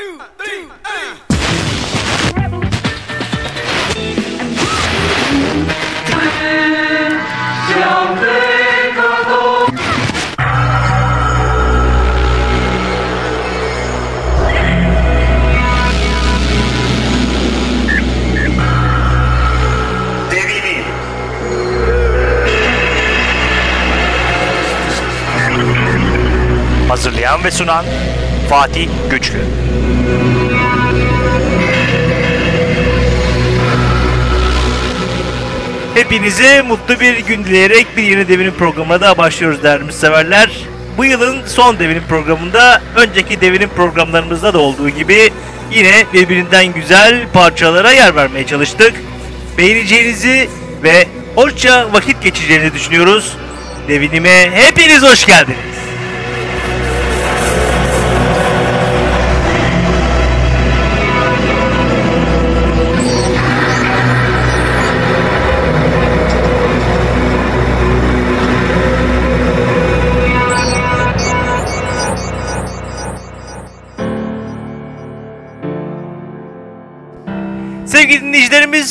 two, three, eight. Brasilian ve sunan Fatih Güçlü. Hepinize mutlu bir gün dileyerek bir yeni devinin programına da başlıyoruz değerli severler. Bu yılın son devinin programında önceki devinin programlarımızda da olduğu gibi yine birbirinden güzel parçalara yer vermeye çalıştık. Beğeneceğinizi ve hoşça vakit geçireceğinizi düşünüyoruz. Devinime hepiniz hoş geldiniz.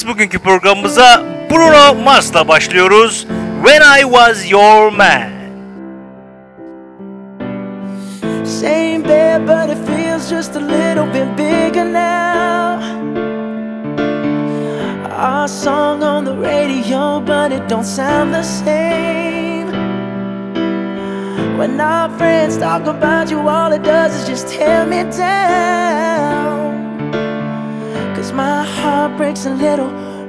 Bugünkü programımıza Bruno Mars'la başlıyoruz. When I Was Your Man. Same bed, but it feels just a little bit bigger now. Our song on the radio, but it don't sound the same. When our friends talk about you, all it does is just tear me down. Cause my heart breaks a little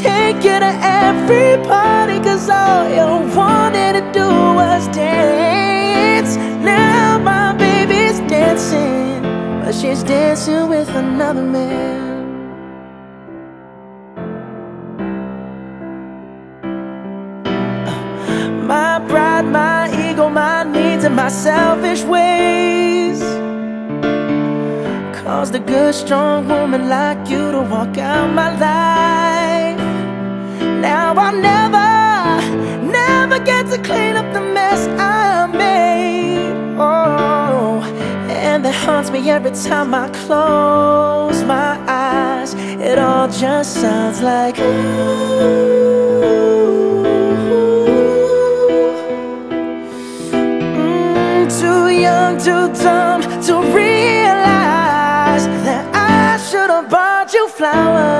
Take you to every party, cause all you wanted to do was dance. Now my baby's dancing, but she's dancing with another man. My pride, my ego, my needs, and my selfish ways caused a good, strong woman like you to walk out my life. Now I'll never, never get to clean up the mess I made. Oh, and that haunts me every time I close my eyes. It all just sounds like ooh. Too young, too dumb to realize that I should have bought you flowers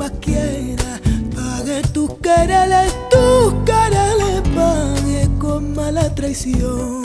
Más quieras pague tus quereles, tus quereles pague con mala traición.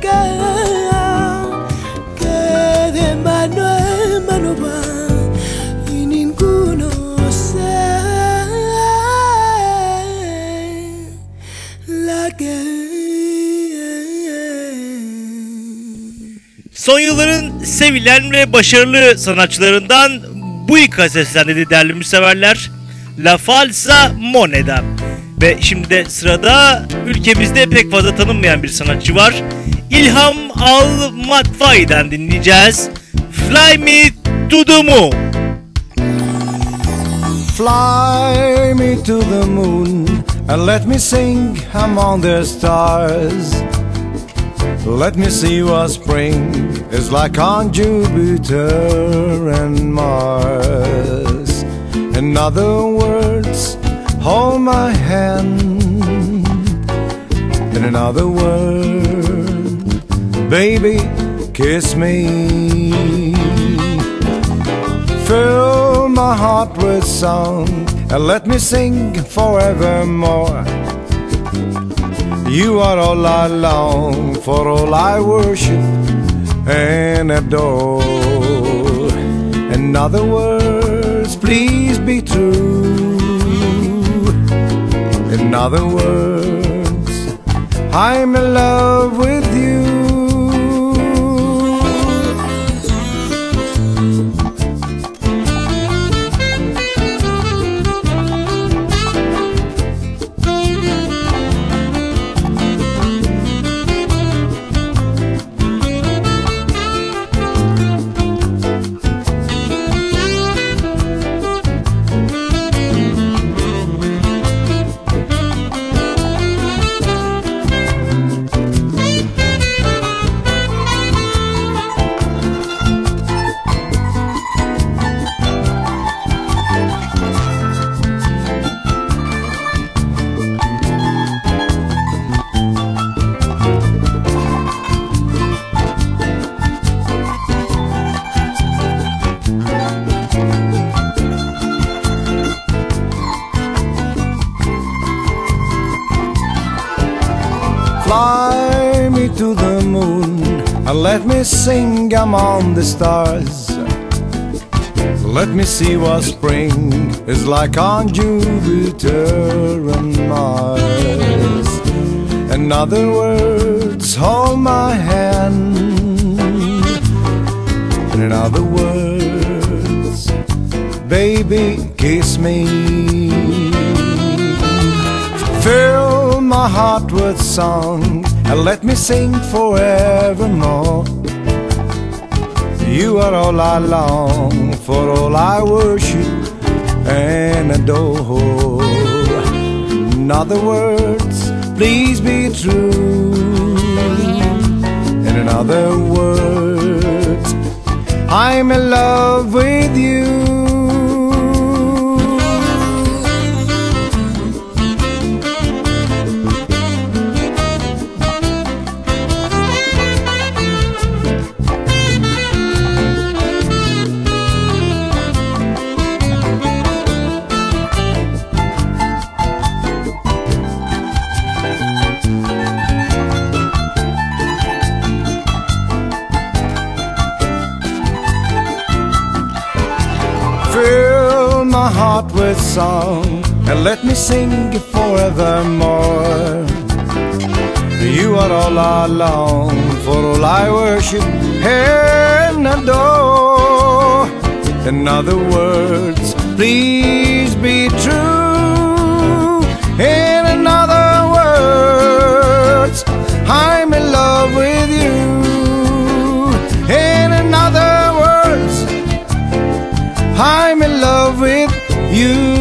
Queda que de mano en mano va y ninguno se la queda Son yılların sevilen ve başarılı sanatçılarından bu ilk seslendirdi değerli müseverler. La Falsa Moneda. Ve şimdi de sırada ülkemizde pek fazla tanınmayan bir sanatçı var. İlham Al Matfai'den dinleyeceğiz. Fly Me to the Moon. Fly me to the moon and let me sing among the stars. Let me see what spring is like on Jupiter and Mars. In other words, hold my hand. In another word, baby, kiss me. Fill my heart with song and let me sing forevermore. You are all I long for, all I worship and adore. In other words, please In other words, I'm in love with you. Among the stars. Let me see what spring is like on Jupiter and Mars. In other words, hold my hand. And in other words, baby, kiss me. Fill my heart with song and let me sing forevermore. You are all I long for, all I worship and adore. In other words, please be true. And in other words, I'm in love with you. Heart with song and let me sing it forevermore. You are all I long for, all I worship and adore. In other words, please be true. In other words, I'm in love with you. In other words, I'm in love with you.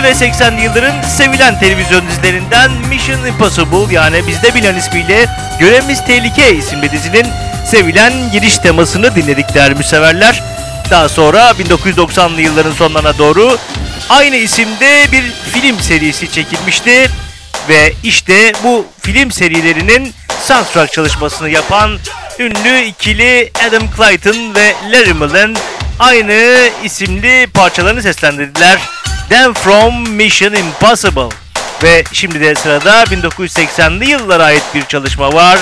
70'li ve 80'li yılların sevilen televizyon dizilerinden Mission Impossible yani bizde bilen ismiyle Görevimiz Tehlike isimli dizinin sevilen giriş temasını dinledik değerli severler. Daha sonra 1990'lı yılların sonlarına doğru aynı isimde bir film serisi çekilmişti ve işte bu film serilerinin soundtrack çalışmasını yapan ünlü ikili Adam Clayton ve Larry Mullen aynı isimli parçalarını seslendirdiler. Then From Mission Impossible. Ve şimdi de sırada 1980'li yıllara ait bir çalışma var.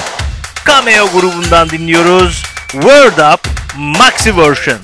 Cameo grubundan dinliyoruz. Word Up Maxi Version.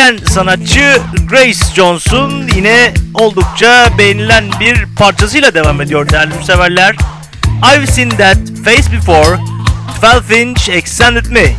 Gelen sanatçı Grace Johnson yine oldukça beğenilen bir parçasıyla devam ediyor değerli müseverler. I've seen that face before, 12 inch extended me.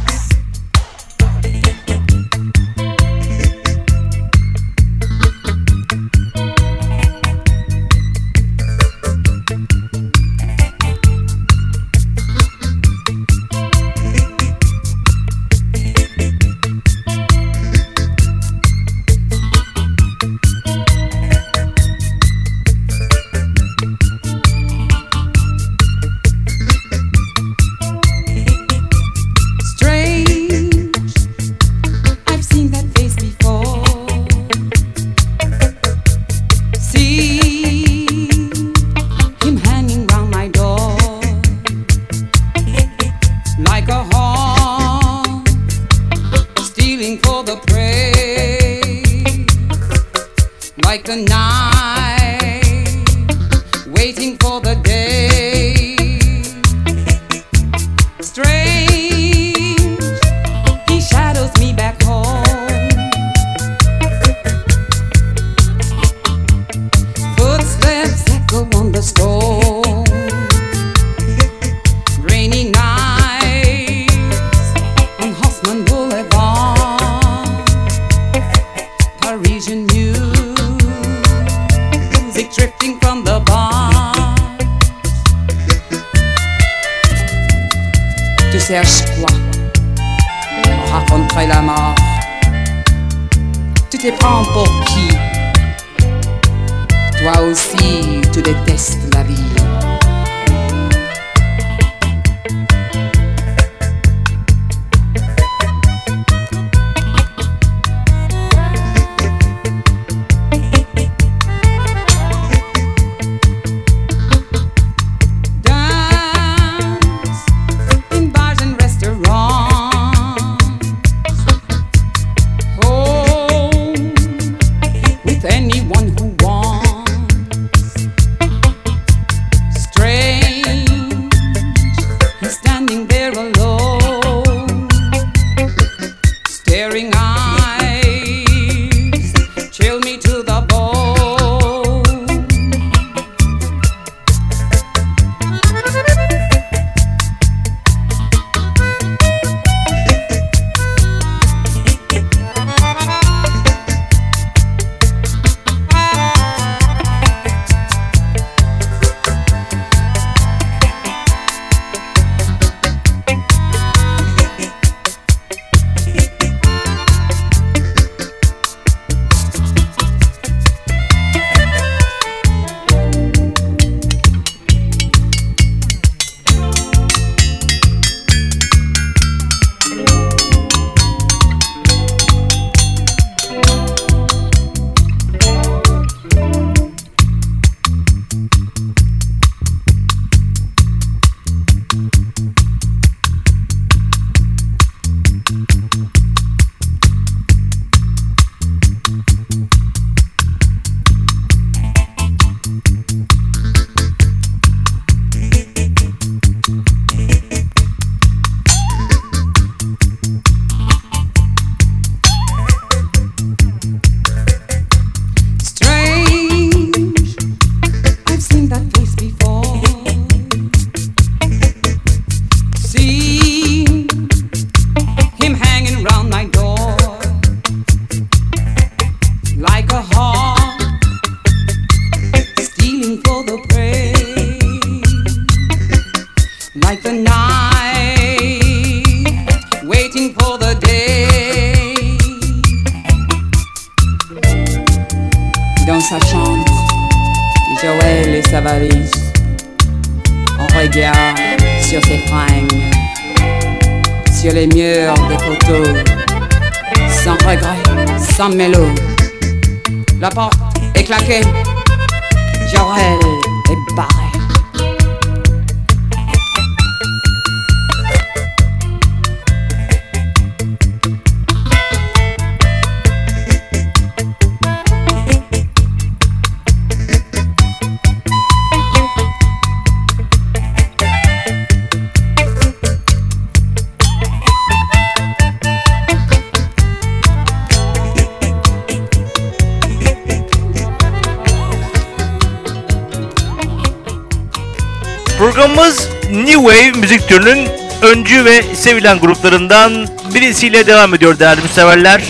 müzik türünün öncü ve sevilen gruplarından birisiyle devam ediyor değerli müseverler.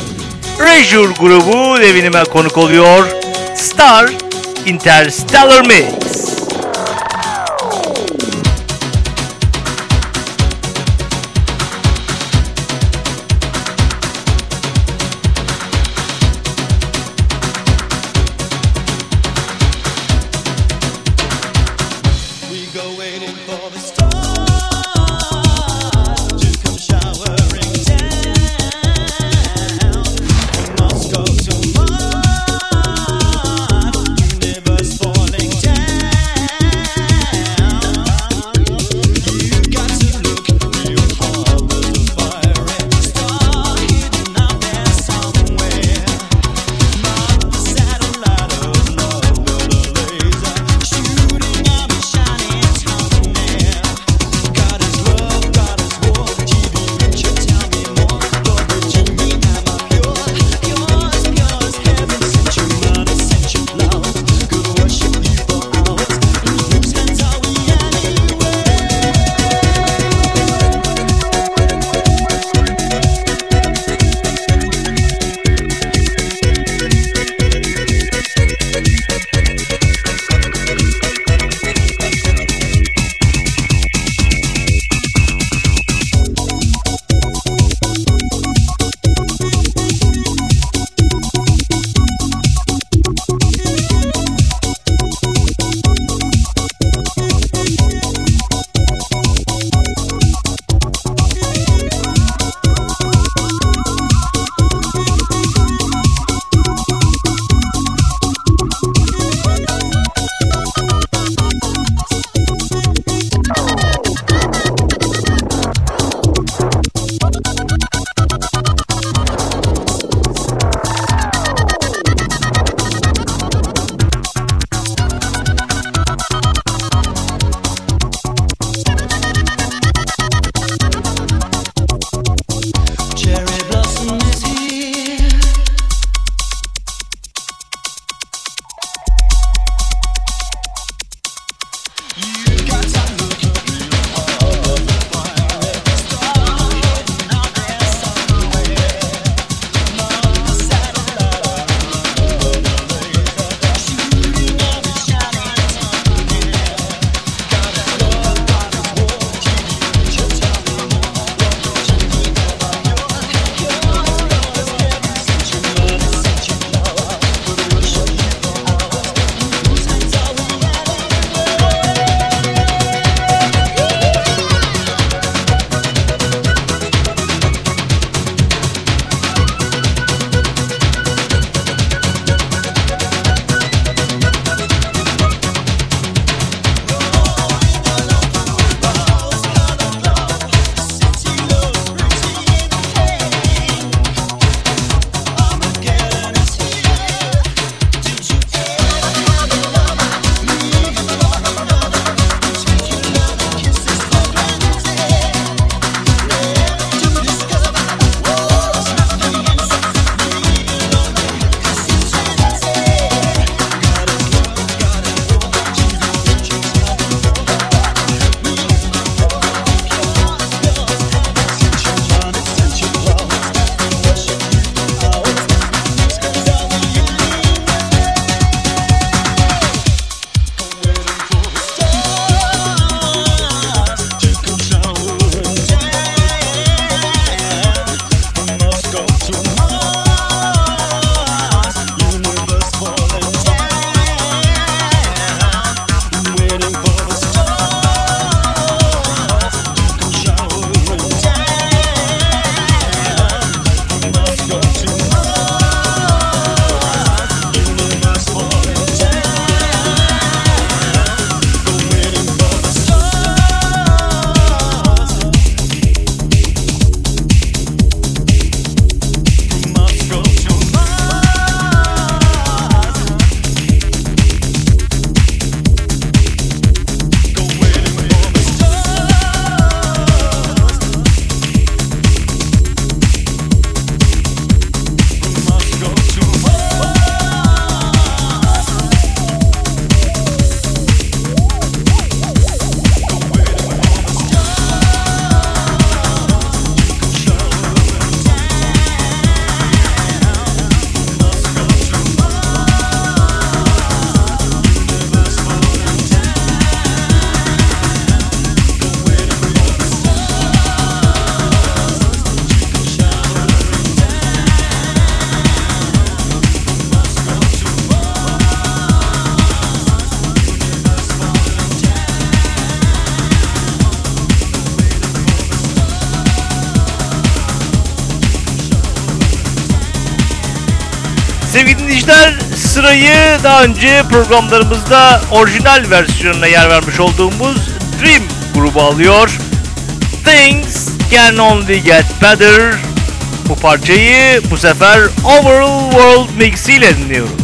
Rejour grubu devinime konuk oluyor. Star Interstellar Mix. Sırayı daha önce programlarımızda orijinal versiyonuna yer vermiş olduğumuz Dream grubu alıyor. Things Can Only Get Better bu parçayı bu sefer Overall World Mix ile dinliyoruz.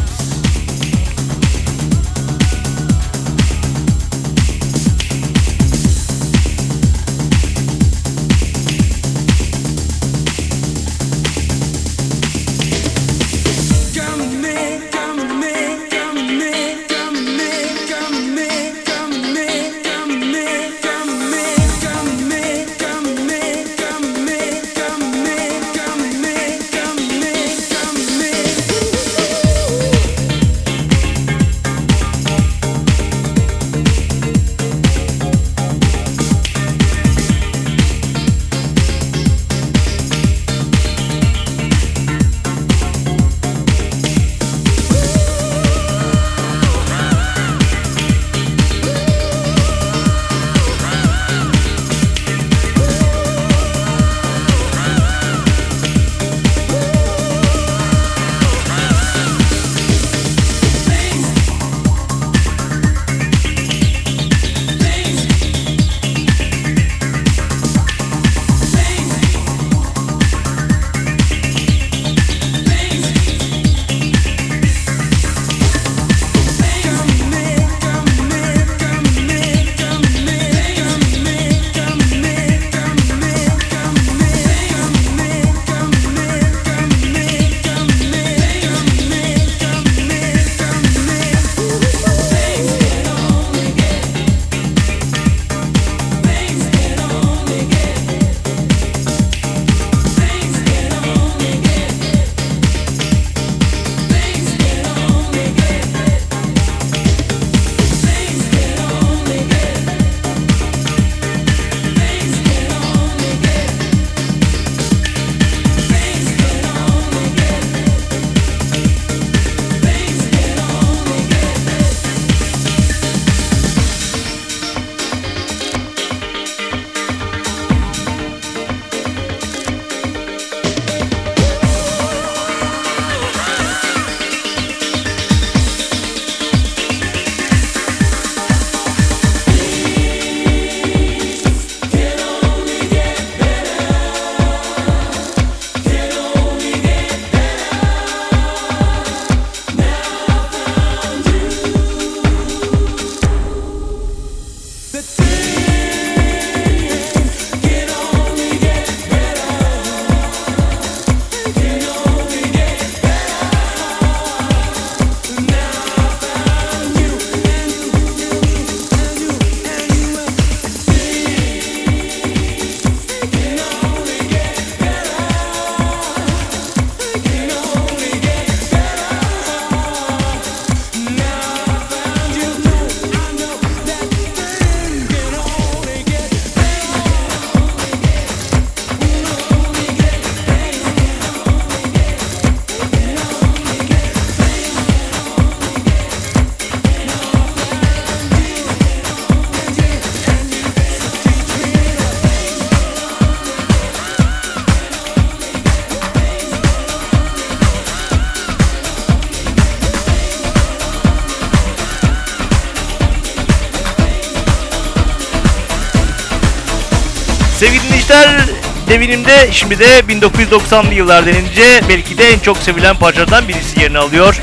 Devinimde şimdi de 1990'lı yıllar denince belki de en çok sevilen parçalardan birisi yerini alıyor.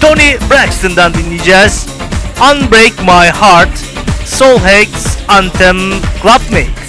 Tony Braxton'dan dinleyeceğiz. Unbreak My Heart, Soul Hacks Anthem Club me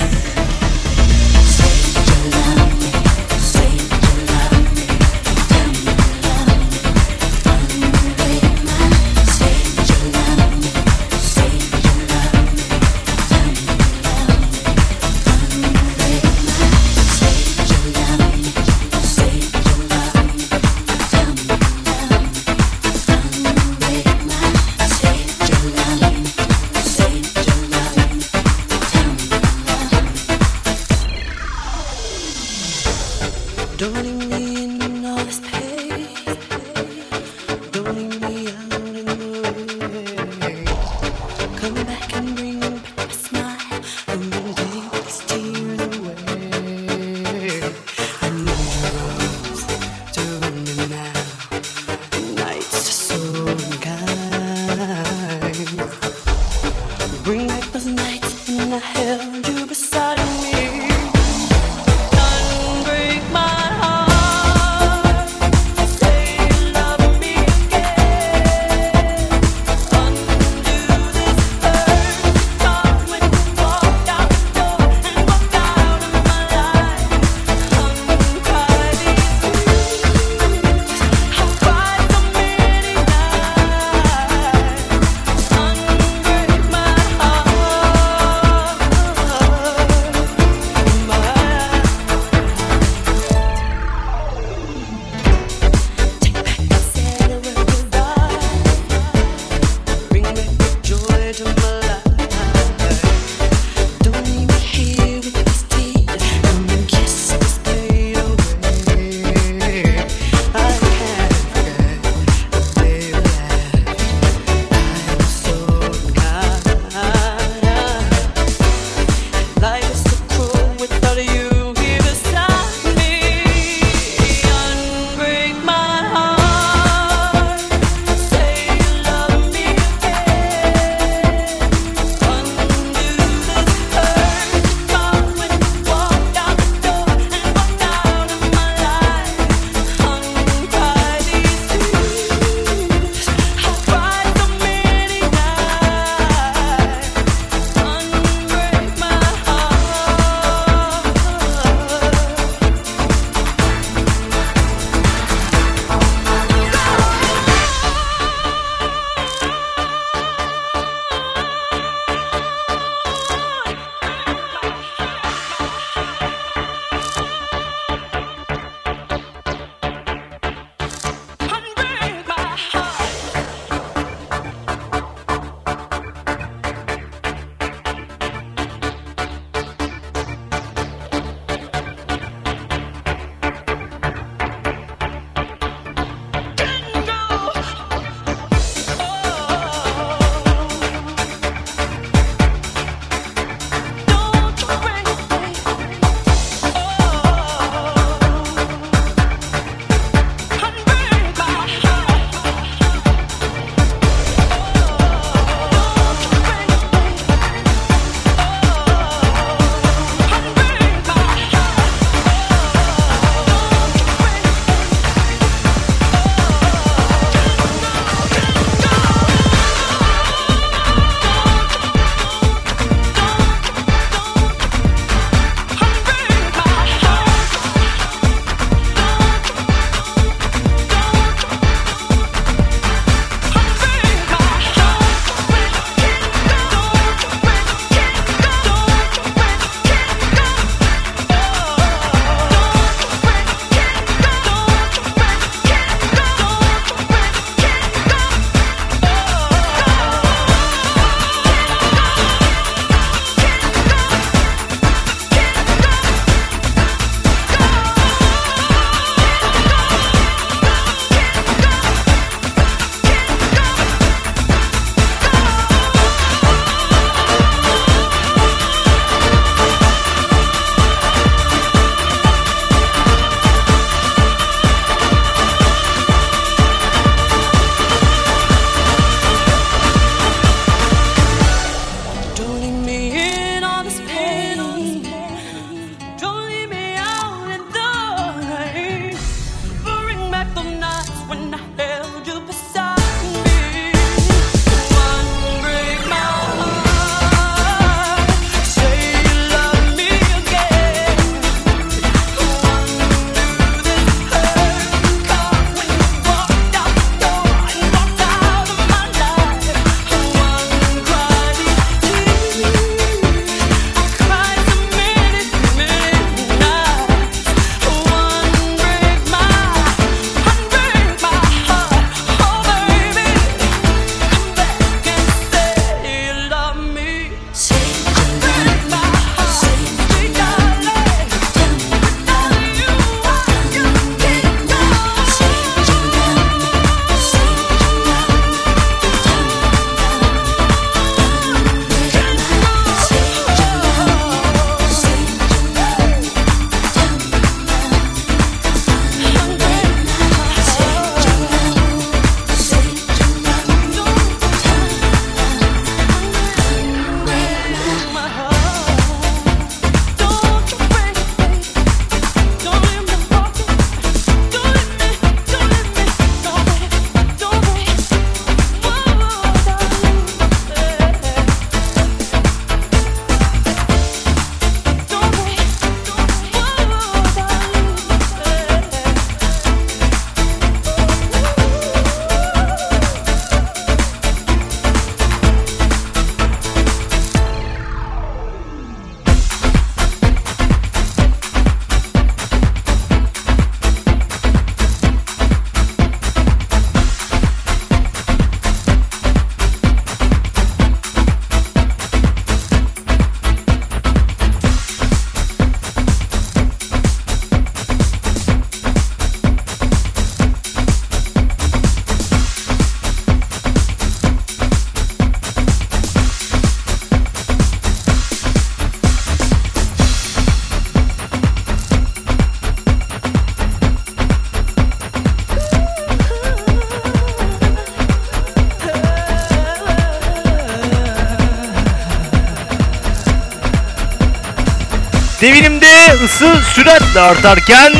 Devinimde ısı süratle artarken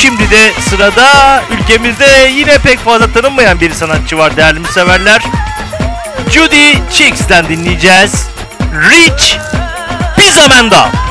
şimdi de sırada ülkemizde yine pek fazla tanınmayan bir sanatçı var değerli severler. Judy Cheeks'ten dinleyeceğiz. Rich Pizzamenda.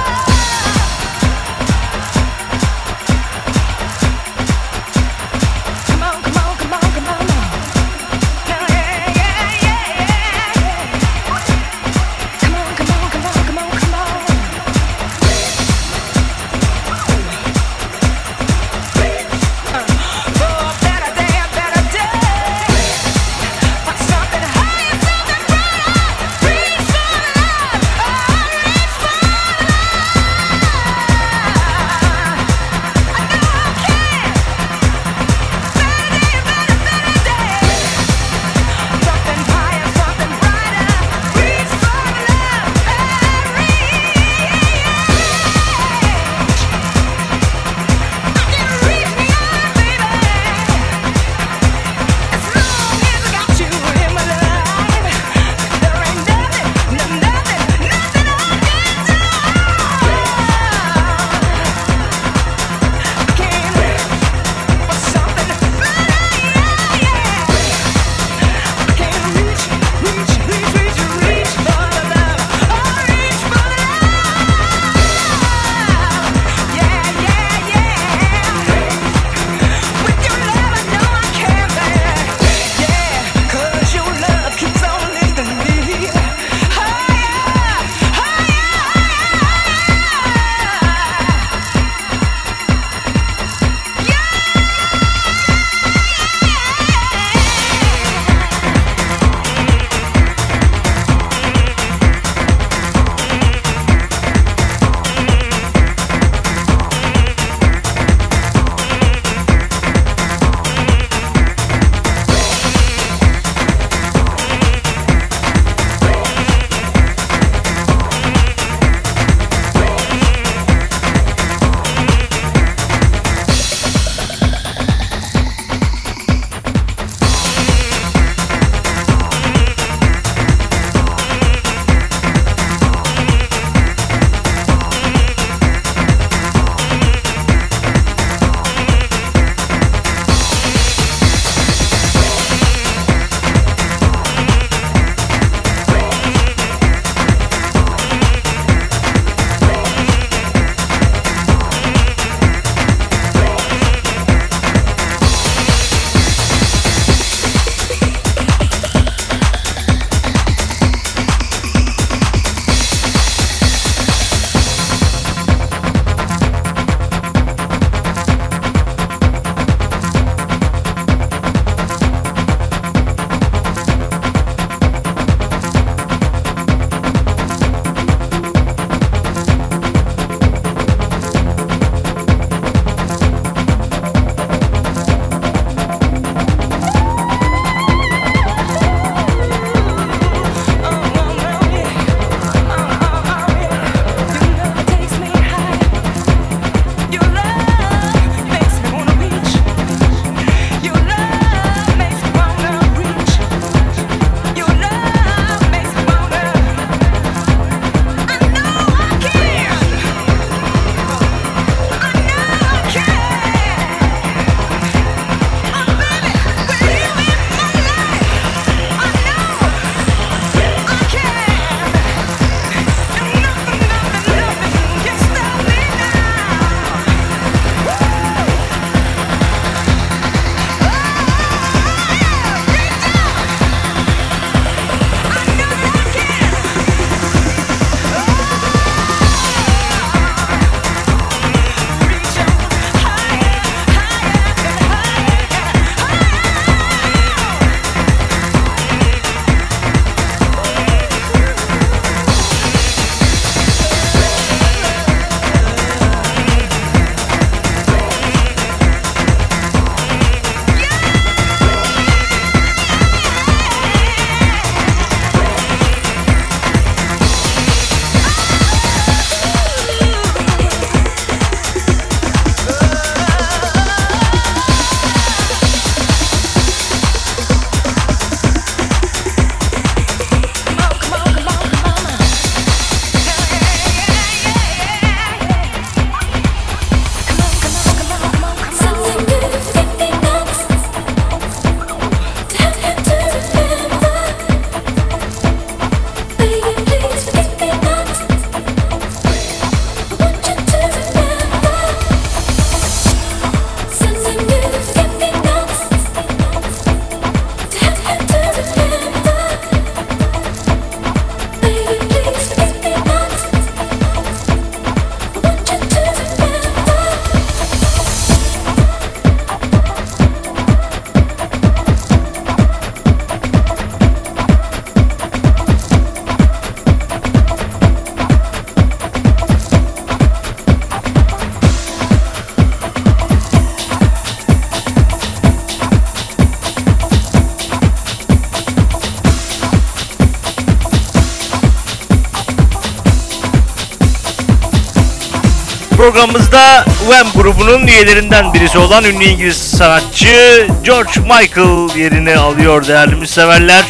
Wham grubunun üyelerinden birisi olan ünlü İngiliz sanatçı George Michael yerini alıyor değerli müseverler.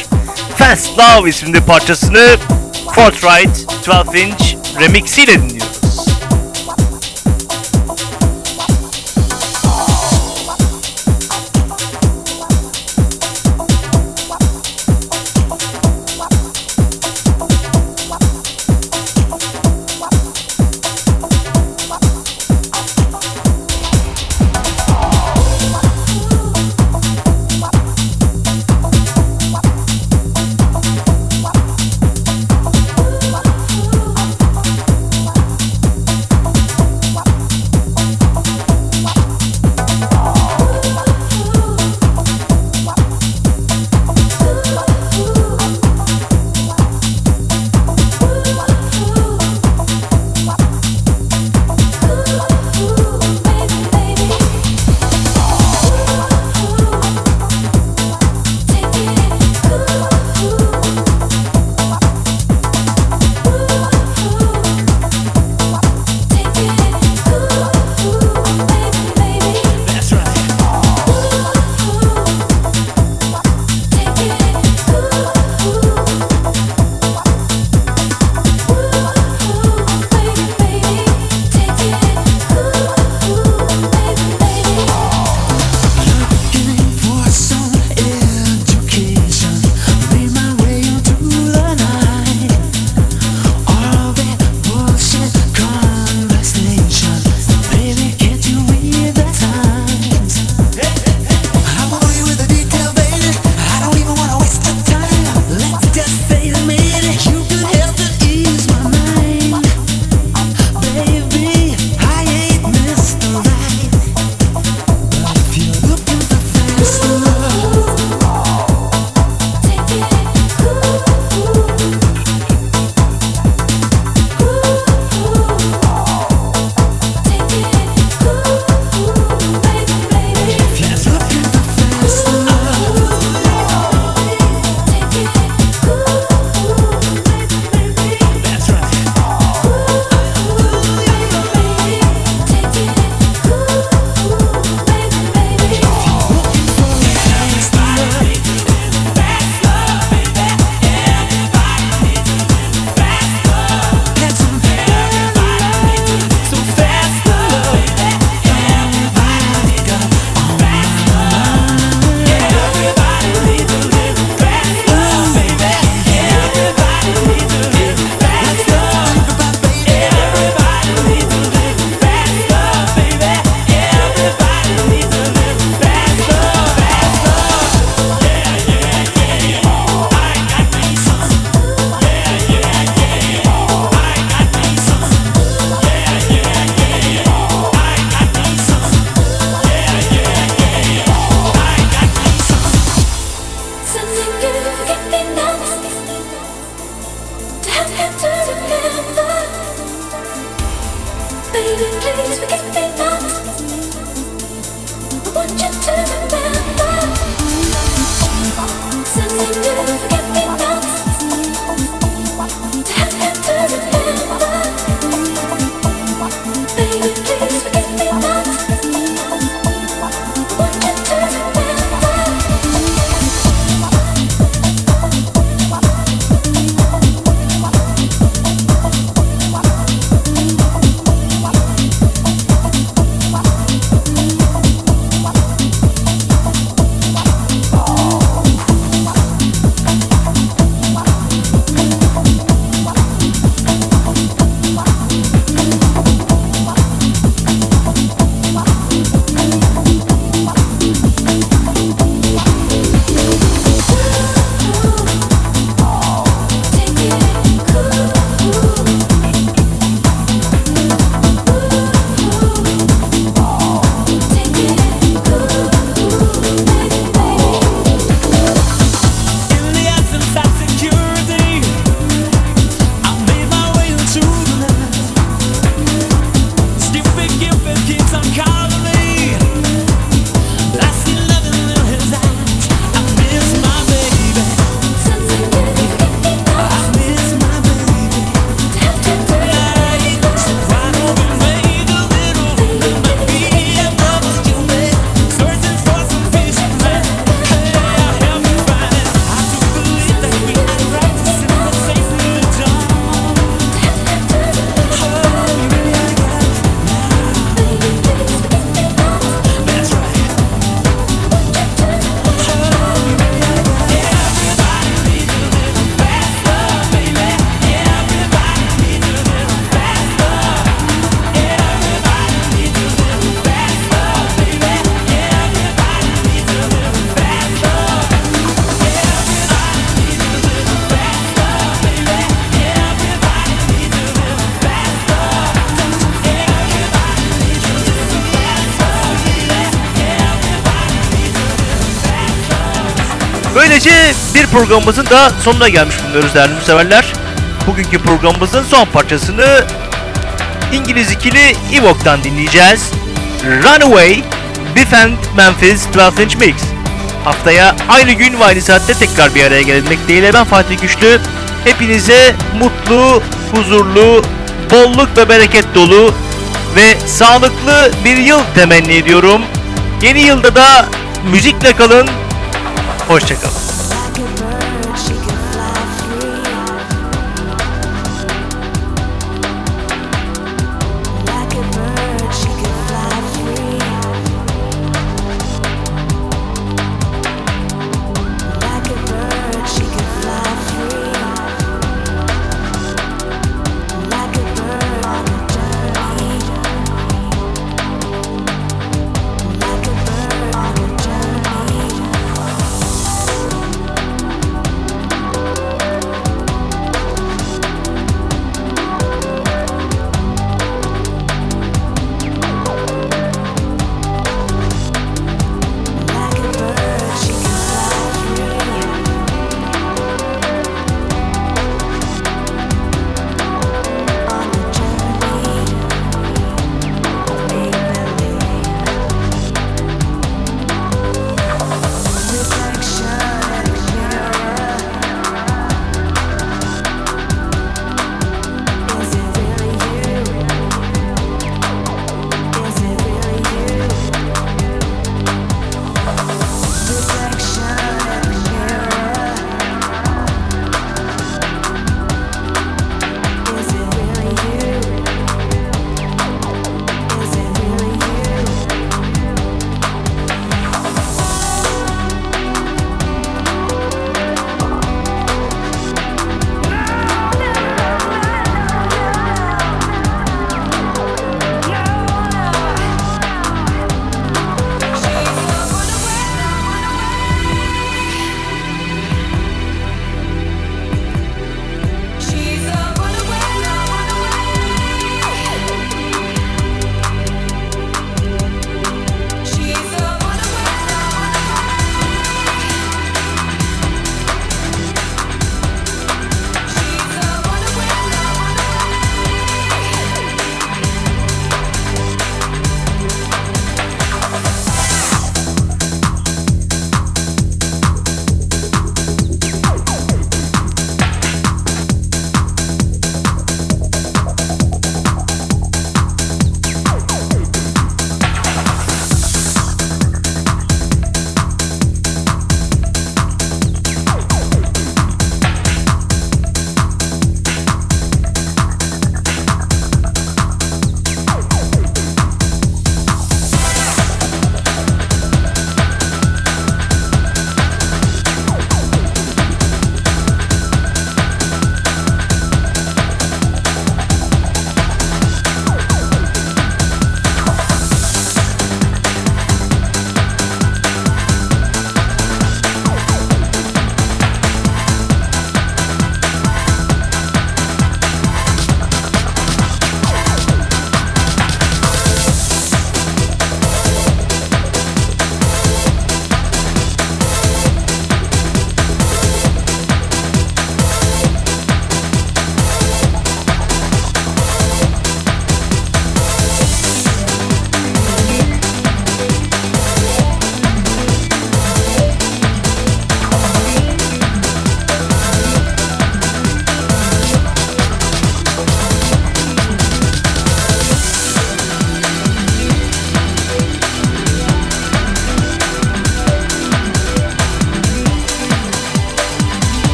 Fast Love isimli parçasını Forthright 12 inch remixiyle dinliyoruz. Programımızın da sonuna gelmiş bulunuyoruz değerli severler. Bugünkü programımızın son parçasını İngiliz ikili Evoke'dan dinleyeceğiz. Runaway, Biff Memphis 12 Inch Mix. Haftaya aynı gün ve aynı saatte tekrar bir araya gelmek dileğiyle ben Fatih Güçlü. Hepinize mutlu, huzurlu, bolluk ve bereket dolu ve sağlıklı bir yıl temenni ediyorum. Yeni yılda da müzikle kalın. Hoşçakalın.